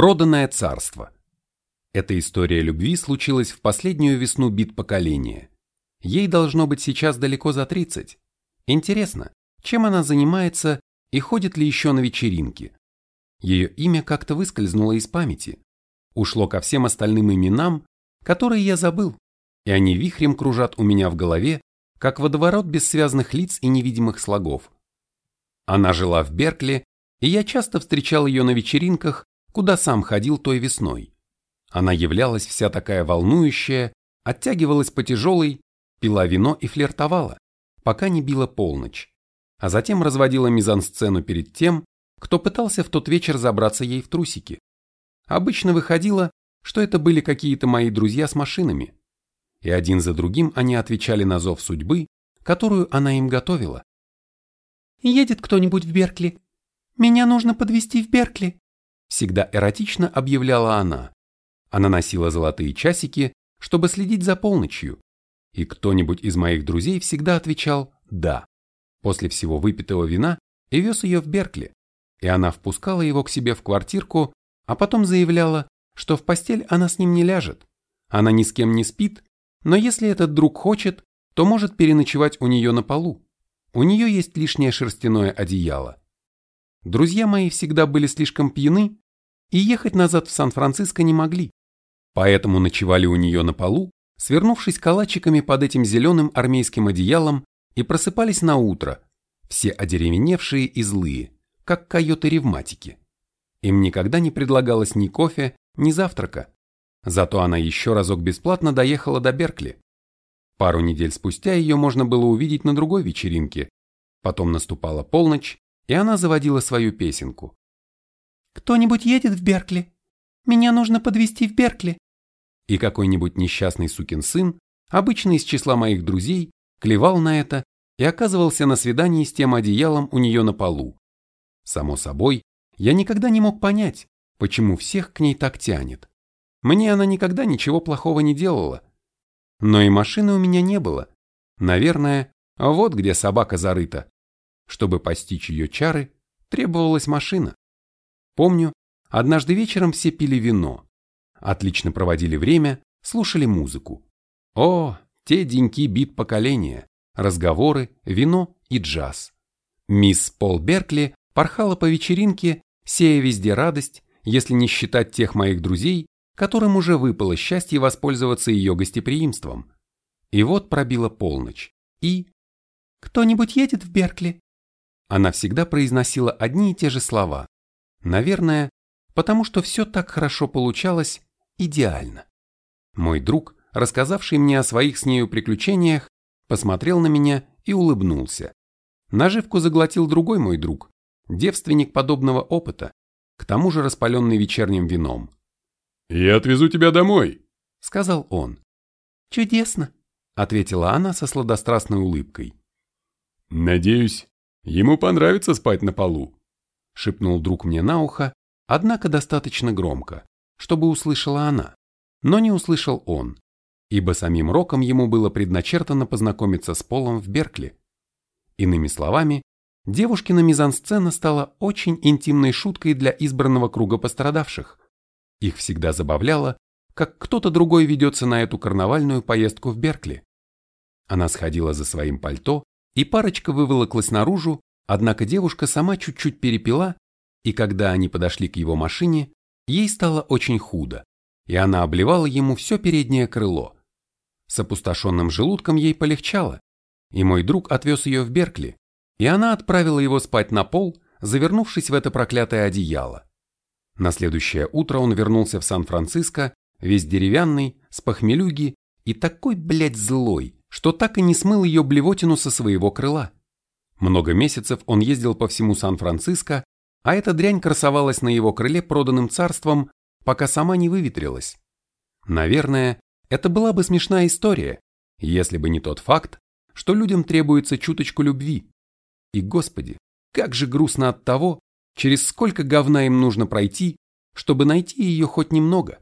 Проданное царство. Эта история любви случилась в последнюю весну бит поколения. Ей должно быть сейчас далеко за 30. Интересно, чем она занимается и ходит ли еще на вечеринки? Ее имя как-то выскользнуло из памяти. Ушло ко всем остальным именам, которые я забыл, и они вихрем кружат у меня в голове, как водоворот бессвязных лиц и невидимых слогов. Она жила в Беркли, и я часто встречал ее на вечеринках, куда сам ходил той весной. Она являлась вся такая волнующая, оттягивалась по тяжелой, пила вино и флиртовала, пока не била полночь, а затем разводила мизансцену перед тем, кто пытался в тот вечер забраться ей в трусики. Обычно выходило, что это были какие-то мои друзья с машинами, и один за другим они отвечали на зов судьбы, которую она им готовила. «Едет кто-нибудь в Беркли? Меня нужно подвести в Беркли», всегда эротично объявляла она. Она носила золотые часики, чтобы следить за полночью, и кто-нибудь из моих друзей всегда отвечал «да» после всего выпитого вина и вез ее в Беркли, и она впускала его к себе в квартирку, а потом заявляла, что в постель она с ним не ляжет, она ни с кем не спит, но если этот друг хочет, то может переночевать у нее на полу. У нее есть лишнее шерстяное одеяло. Друзья мои всегда были слишком пьяны и ехать назад в Сан-Франциско не могли, поэтому ночевали у нее на полу, свернувшись калачиками под этим зеленым армейским одеялом и просыпались на утро, все одеревеневшие и злые, как койоты-ревматики. Им никогда не предлагалось ни кофе, ни завтрака, зато она еще разок бесплатно доехала до Беркли. Пару недель спустя ее можно было увидеть на другой вечеринке, потом наступала полночь, и она заводила свою песенку. «Кто-нибудь едет в Беркли? Меня нужно подвести в Беркли». И какой-нибудь несчастный сукин сын, обычно из числа моих друзей, клевал на это и оказывался на свидании с тем одеялом у нее на полу. Само собой, я никогда не мог понять, почему всех к ней так тянет. Мне она никогда ничего плохого не делала. Но и машины у меня не было. Наверное, вот где собака зарыта. Чтобы постичь ее чары, требовалась машина. Помню, однажды вечером все пили вино, отлично проводили время, слушали музыку. О, те деньки бит поколения, разговоры, вино и джаз. Мисс Пол Беркли порхала по вечеринке, сея везде радость, если не считать тех моих друзей, которым уже выпало счастье воспользоваться ее гостеприимством. И вот пробила полночь. И... «Кто-нибудь едет в Беркли?» Она всегда произносила одни и те же слова. Наверное, потому что все так хорошо получалось идеально. Мой друг, рассказавший мне о своих с нею приключениях, посмотрел на меня и улыбнулся. Наживку заглотил другой мой друг, девственник подобного опыта, к тому же распаленный вечерним вином. «Я отвезу тебя домой», — сказал он. «Чудесно», — ответила она со сладострастной улыбкой. «Надеюсь, Ему понравится спать на полу, шепнул друг мне на ухо, однако достаточно громко, чтобы услышала она, но не услышал он, ибо самим роком ему было предначертано познакомиться с Полом в Беркли. Иными словами, девушкина мизансцена стала очень интимной шуткой для избранного круга пострадавших. Их всегда забавляло, как кто-то другой ведется на эту карнавальную поездку в Беркли. Она сходила за своим пальто и парочка выволоклась наружу, однако девушка сама чуть-чуть перепила, и когда они подошли к его машине, ей стало очень худо, и она обливала ему все переднее крыло. С опустошенным желудком ей полегчало, и мой друг отвез ее в Беркли, и она отправила его спать на пол, завернувшись в это проклятое одеяло. На следующее утро он вернулся в Сан-Франциско, весь деревянный, с похмелюги и такой, блядь, злой, что так и не смыл ее блевотину со своего крыла. Много месяцев он ездил по всему Сан-Франциско, а эта дрянь красовалась на его крыле проданным царством, пока сама не выветрилась. Наверное, это была бы смешная история, если бы не тот факт, что людям требуется чуточку любви. И, Господи, как же грустно от того, через сколько говна им нужно пройти, чтобы найти ее хоть немного.